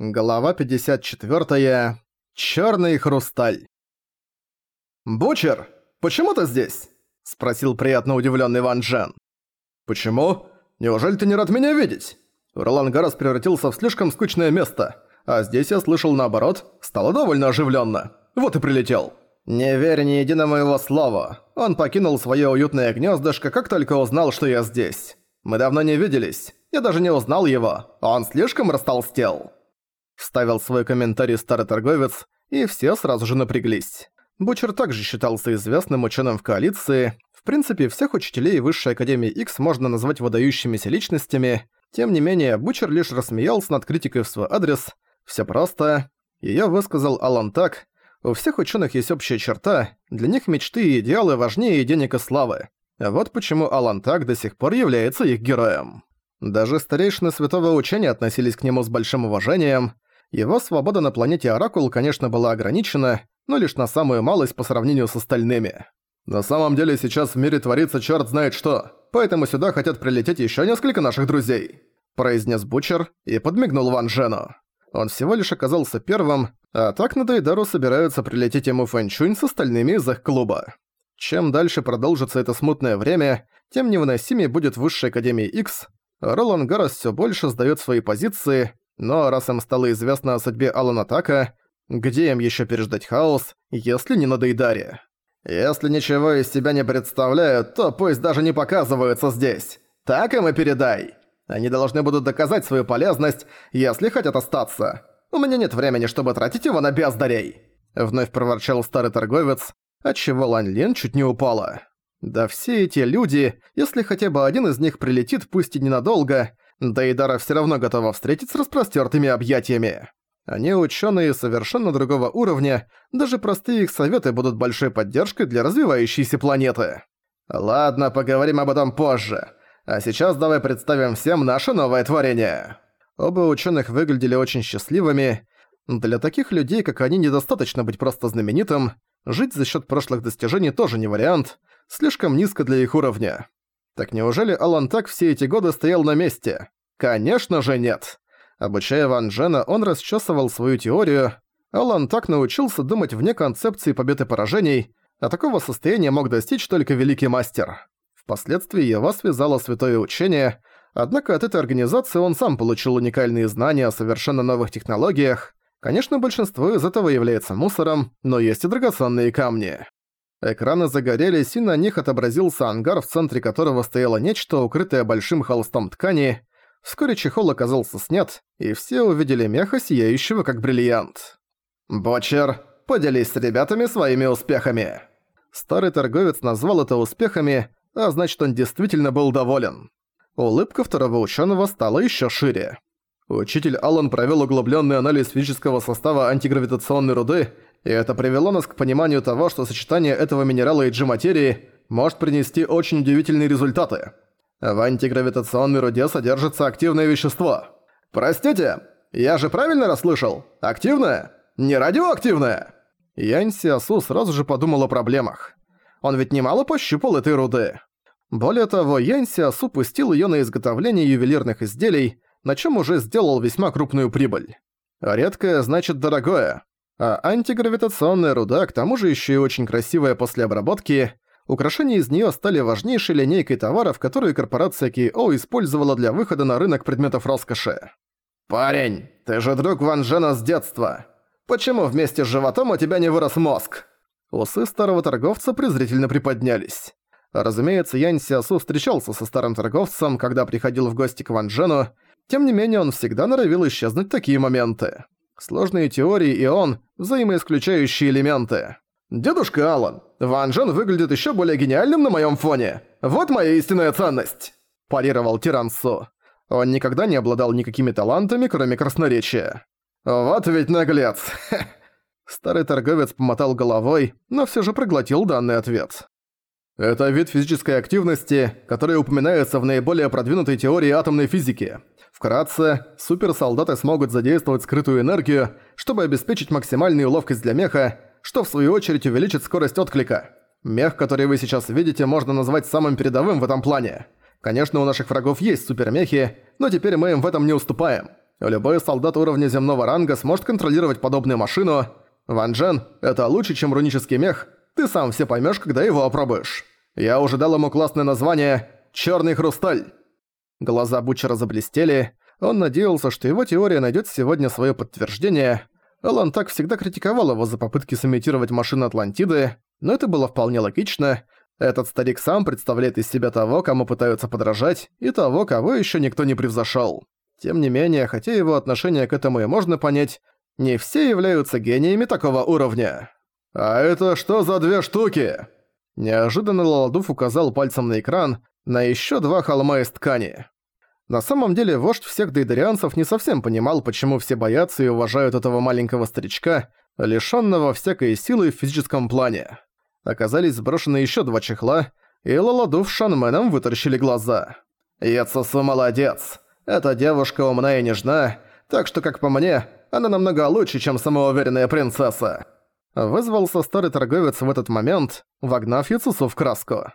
Глава 54. Чёрный хрусталь. «Бучер, почему ты здесь?» – спросил приятно удивлённый Ван Джен. «Почему? Неужели ты не рад меня видеть?» Ролан Гарас превратился в слишком скучное место, а здесь я слышал наоборот, стало довольно оживлённо. Вот и прилетел. Не верь ни единому его слову. Он покинул своё уютное гнёздышко, как только узнал, что я здесь. Мы давно не виделись. Я даже не узнал его. Он слишком растолстел. Вставил свой комментарий старый торговец, и все сразу же напряглись. Бучер также считался известным ученым в коалиции. В принципе, всех учителей Высшей Академии X можно назвать выдающимися личностями. Тем не менее, Бучер лишь рассмеялся над критикой в свой адрес. Все просто. Её высказал Алан так. У всех ученых есть общая черта, для них мечты и идеалы важнее денег и славы. Вот почему Алан так до сих пор является их героем. Даже старейшины святого учения относились к нему с большим уважением, его свобода на планете Оракул, конечно, была ограничена, но лишь на самую малость по сравнению с остальными. На самом деле сейчас в мире творится чёрт знает что, поэтому сюда хотят прилететь ещё несколько наших друзей», произнес Бучер и подмигнул Ван Джену. Он всего лишь оказался первым, а так на Дайдару собираются прилететь ему Фэнчунь с остальными из их клуба. Чем дальше продолжится это смутное время, тем невыносимее будет Высшая Академия X. Ролан Гаррес всё больше сдаёт свои позиции, но раз им стало известно о судьбе Алана Така, где им еще переждать хаос, если не на Дейдаре? Если ничего из себя не представляют, то пусть даже не показываются здесь. Так им и передай. Они должны будут доказать свою полезность, если хотят остаться. У меня нет времени, чтобы тратить его на бездарей. Вновь проворчал старый торговец, отчего Лань Лин чуть не упала. Да все эти люди, если хотя бы один из них прилетит, пусть и ненадолго, Дейдара все равно готова встретить с распростертыми объятиями. Они ученые совершенно другого уровня, даже простые их советы будут большой поддержкой для развивающейся планеты. Ладно, поговорим об этом позже. А сейчас давай представим всем наше новое творение. Оба ученых выглядели очень счастливыми. Для таких людей, как они, недостаточно быть просто знаменитым. Жить за счет прошлых достижений тоже не вариант. Слишком низко для их уровня. Так неужели Алан так все эти годы стоял на месте? Конечно же нет. Обучая Ван Джена, он расчесывал свою теорию. Алан так научился думать вне концепции побед и поражений, а такого состояния мог достичь только великий мастер. Впоследствии его связало святое учение, однако от этой организации он сам получил уникальные знания о совершенно новых технологиях. Конечно, большинство из этого является мусором, но есть и драгоценные камни. Экраны загорелись, и на них отобразился ангар, в центре которого стояло нечто, укрытое большим холстом ткани. Вскоре чехол оказался снят, и все увидели меха, сияющего как бриллиант. «Бочер, поделись с ребятами своими успехами!» Старый торговец назвал это успехами, а значит он действительно был доволен. Улыбка второго ученого стала еще шире. Учитель Аллан провел углубленный анализ физического состава антигравитационной руды и это привело нас к пониманию того, что сочетание этого минерала и G-материи может принести очень удивительные результаты. В антигравитационной руде содержится активное вещество. Простите, я же правильно расслышал? Активное? Не радиоактивное? Янь Сиасу сразу же подумал о проблемах. Он ведь немало пощупал этой руды. Более того, Янь Сиасу пустил её на изготовление ювелирных изделий, на чём уже сделал весьма крупную прибыль. Редкое значит дорогое. А антигравитационная руда, к тому же еще и очень красивая после обработки, украшения из нее стали важнейшей линейкой товаров, которую корпорация K.O. использовала для выхода на рынок предметов роскоши. «Парень, ты же друг Ван Джена с детства. Почему вместе с животом у тебя не вырос мозг?» Усы старого торговца презрительно приподнялись. Разумеется, Янь Сиасу встречался со старым торговцем, когда приходил в гости к Ван Джену, тем не менее он всегда норовил исчезнуть такие моменты. Сложные теории и он – взаимоисключающие элементы. «Дедушка Алан, Ван Джен выглядит еще более гениальным на моем фоне. Вот моя истинная ценность!» – парировал Тирансу. Он никогда не обладал никакими талантами, кроме красноречия. «Вот ведь наглец!» Старый торговец помотал головой, но все же проглотил данный ответ. Это вид физической активности, который упоминается в наиболее продвинутой теории атомной физики. Вкратце, суперсолдаты смогут задействовать скрытую энергию, чтобы обеспечить максимальную ловкость для меха, что в свою очередь увеличит скорость отклика. Мех, который вы сейчас видите, можно назвать самым передовым в этом плане. Конечно, у наших врагов есть супермехи, но теперь мы им в этом не уступаем. Любой солдат уровня земного ранга сможет контролировать подобную машину. Ван Джен, это лучше, чем рунический мех. Ты сам все поймешь, когда его опробуешь. Я уже дал ему классное название «Чёрный хрусталь». Глаза Бучера заблестели. Он надеялся, что его теория найдет сегодня свое подтверждение. Алан так всегда критиковал его за попытки сымитировать машины Атлантиды, но это было вполне логично. Этот старик сам представляет из себя того, кому пытаются подражать, и того, кого еще никто не превзошел. Тем не менее, хотя его отношение к этому и можно понять, не все являются гениями такого уровня. «А это что за две штуки?» Неожиданно Лаладуф указал пальцем на экран на еще два холма из ткани. На самом деле, вождь всех дейдерианцев не совсем понимал, почему все боятся и уважают этого маленького старичка, лишённого всякой силы в физическом плане. Оказались сброшены еще два чехла, и Лаладуф с Шанменом вытаращили глаза. «Яцесу молодец!» Эта девушка умна и нежна, так что, как по мне, она намного лучше, чем самоуверенная принцесса». Вызвался старый торговец в этот момент, вогнав Яцусу в краску.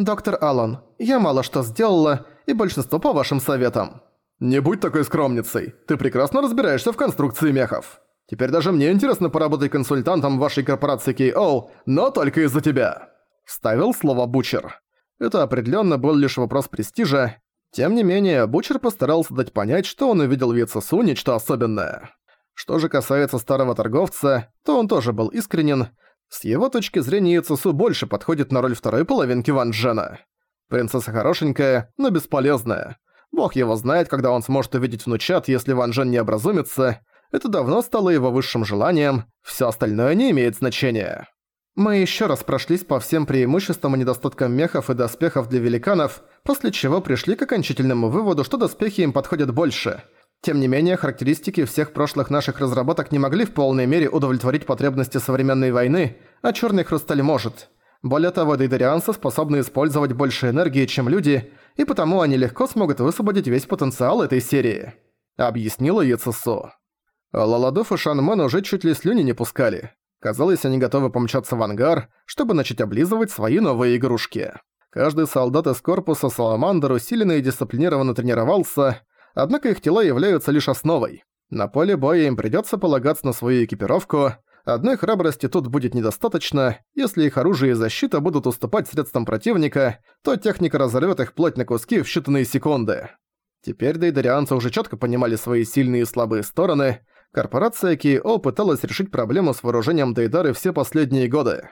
«Доктор Аллан, я мало что сделала, и большинство по вашим советам». «Не будь такой скромницей, ты прекрасно разбираешься в конструкции мехов. Теперь даже мне интересно поработать консультантом вашей корпорации KO, но только из-за тебя». Ставил слово Бучер. Это определенно был лишь вопрос престижа, тем не менее, Бучер постарался дать понять, что он увидел в Яцесу нечто особенное. Что же касается старого торговца, то он тоже был искренен. С его точки зрения Яцесу больше подходит на роль второй половинки Ван Джена. Принцесса хорошенькая, но бесполезная. Бог его знает, когда он сможет увидеть внучат, если Ван Джен не образумится. Это давно стало его высшим желанием, все остальное не имеет значения. Мы еще раз прошлись по всем преимуществам и недостаткам мехов и доспехов для великанов, после чего пришли к окончательному выводу, что доспехи им подходят больше. Тем не менее, характеристики всех прошлых наших разработок не могли в полной мере удовлетворить потребности современной войны, а черный хрусталь может. Более того, дейдерианцы способны использовать больше энергии, чем люди, и потому они легко смогут высвободить весь потенциал этой серии. Объяснила Яцесо. Лаладов и Шанмен уже чуть ли слюни не пускали. Казалось, они готовы помчаться в ангар, чтобы начать облизывать свои новые игрушки. Каждый солдат из корпуса Саламандр усиленно и дисциплинированно тренировался, однако их тела являются лишь основой. На поле боя им придётся полагаться на свою экипировку, одной храбрости тут будет недостаточно, если их оружие и защита будут уступать средствам противника, то техника разорвёт их плоть на куски в считанные секунды. Теперь дейдарианцы уже чётко понимали свои сильные и слабые стороны, корпорация Кио пыталась решить проблему с вооружением Дейдары все последние годы.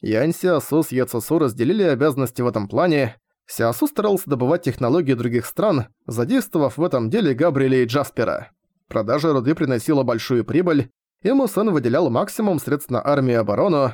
Янь Сиасу с Яцесу разделили обязанности в этом плане. Сиасу старался добывать технологии других стран, задействовав в этом деле Габриэля и Джаспера. Продажа руды приносила большую прибыль, и Мусэн выделял максимум средств на армию и оборону.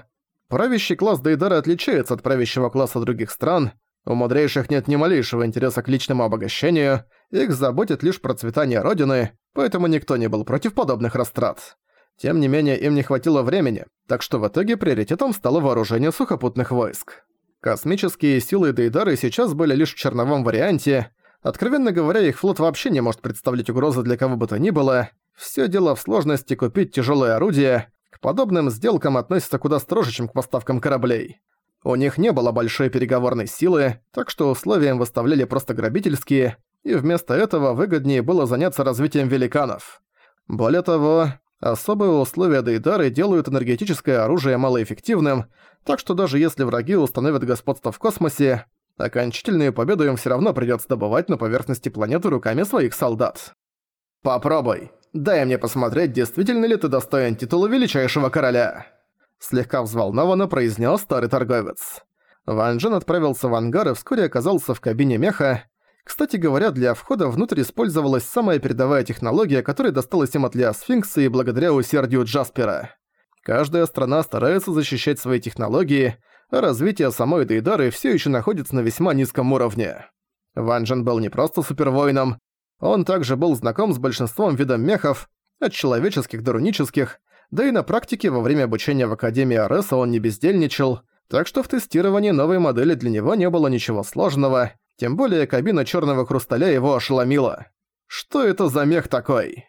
Правящий класс Дейдары отличается от правящего класса других стран, у мудрейших нет ни малейшего интереса к личному обогащению, их заботит лишь процветание Родины, поэтому никто не был против подобных растрат. Тем не менее, им не хватило времени, так что в итоге приоритетом стало вооружение сухопутных войск. Космические силы Дейдары сейчас были лишь в черновом варианте. Откровенно говоря, их флот вообще не может представлять угрозы для кого бы то ни было. Всё дело в сложности купить тяжёлое орудие. К подобным сделкам относятся куда строже, чем к поставкам кораблей. У них не было большой переговорной силы, так что условия им выставляли просто грабительские, и вместо этого выгоднее было заняться развитием великанов. Более того, особые условия Дейдары делают энергетическое оружие малоэффективным, так что даже если враги установят господство в космосе, окончательную победу им всё равно придётся добывать на поверхности планеты руками своих солдат. «Попробуй. Дай мне посмотреть, действительно ли ты достоин титула величайшего короля» слегка взволнованно произнес старый торговец. Ван Джен отправился в ангар и вскоре оказался в кабине меха. Кстати говоря, для входа внутрь использовалась самая передовая технология, которая досталась им от Леосфинкса и благодаря усердию Джаспера. Каждая страна старается защищать свои технологии, а развитие самой Дейдары все еще находится на весьма низком уровне. Ван Джен был не просто супервоином, он также был знаком с большинством видов мехов, от человеческих до рунических, да и на практике во время обучения в Академии Ареса он не бездельничал, так что в тестировании новой модели для него не было ничего сложного, тем более кабина черного хрусталя его ошеломила. Что это за мех такой?